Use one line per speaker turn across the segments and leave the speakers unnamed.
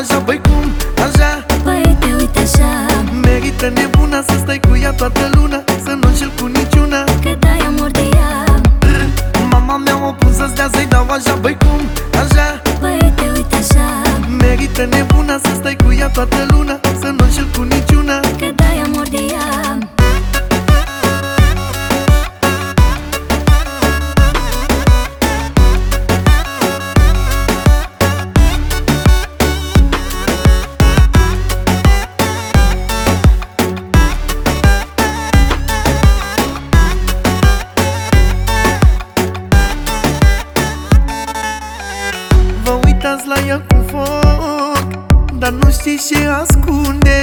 așa, băi cum, așa?
Băiete, uite așa.
Merită nebuna să stai cu ea toată luna Să nu înșel cu niciuna.
Că dai amor de ea.
Mama mea m-a pus să stea să-i dau așa, băi cum, așa?
Băiete, uite așa.
Merită nebuna să stai cu ea toată luna Să nu înșel cu niciuna la ea cu foc Dar nu știți ce ascunde.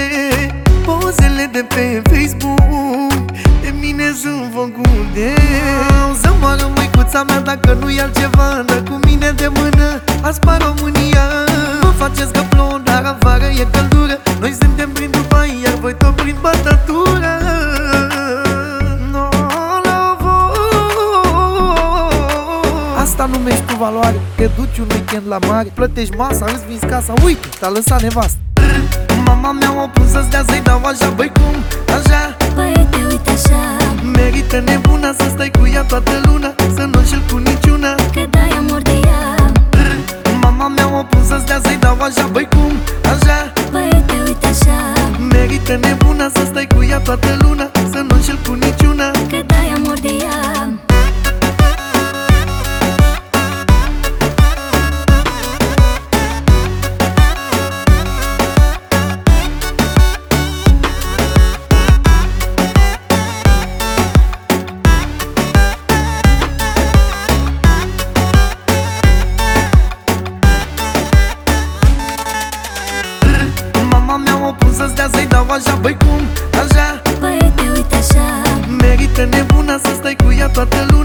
Pozele de pe Facebook De mine sunt făcute. Să moară măicuța mea dacă nu e altceva Dar cu mine de mână. A Asta numești tu valoare Te duci un weekend la mare Plătești masa, îți vinzi casa Uite, te-a lăsat nevastă. Mama mea m-a pus să stea să-i dau așa Băi cum, așa?
Băiete, uite așa.
Merită nebuna să stai cu ea toată luna Să nu înșel cu niciuna.
Că dai amor de ea.
Mama mea m-a pus să stea să-i dau așa Băi cum, așa?
Băiete, uite așa.
Merită nebuna să stai cu ea toată luna Să nu înșel cu niciuna stea să-i dau așa Băi cum, așa?
Băiete, uite așa.
Merită nebuna să stai cu ea toată luna